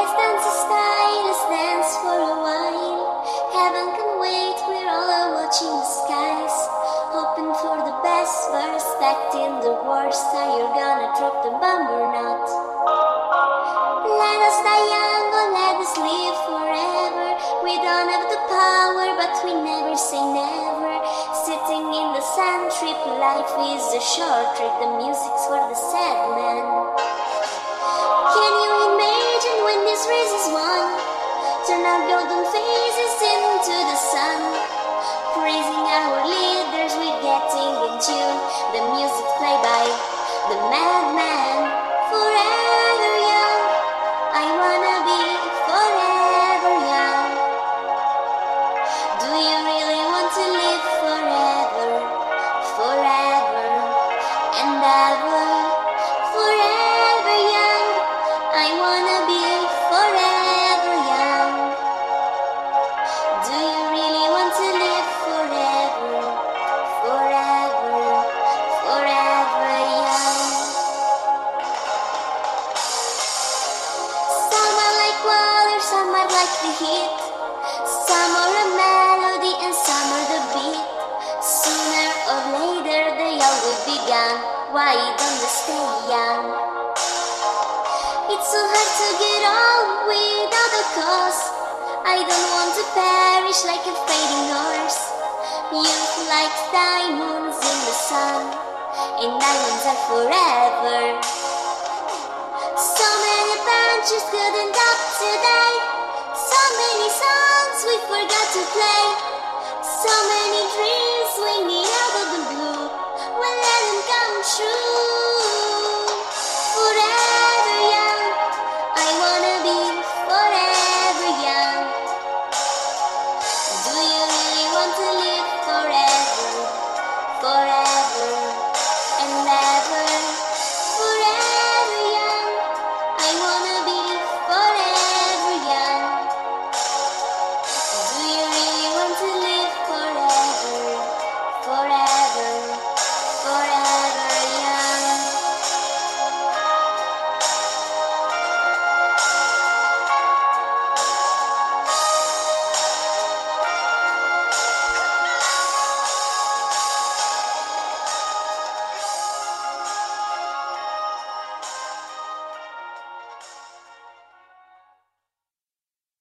Let's dance a style, let's dance for a while. Heaven can wait, we're all watching the skies. Hoping for the best, but expecting the worst. Are you gonna drop the bomb or not? Let us die young or let us live forever. We don't have the power, but we never say never. Sitting in the sun, trip life is a short trip. The music's for the sad man. This is won? Turn our golden faces into the sun. Praising our leaders, we're getting in tune. The music played by the madman. Like the heat. Some are a melody and some are the beat. Sooner or later they all will be gone. Why don't they stay young? It's so hard to get on without a cause. I don't want to perish like a fading horse. Youth like diamonds in the sun, and diamonds are forever. So many adventures couldn't up today. Many songs we forgot to play.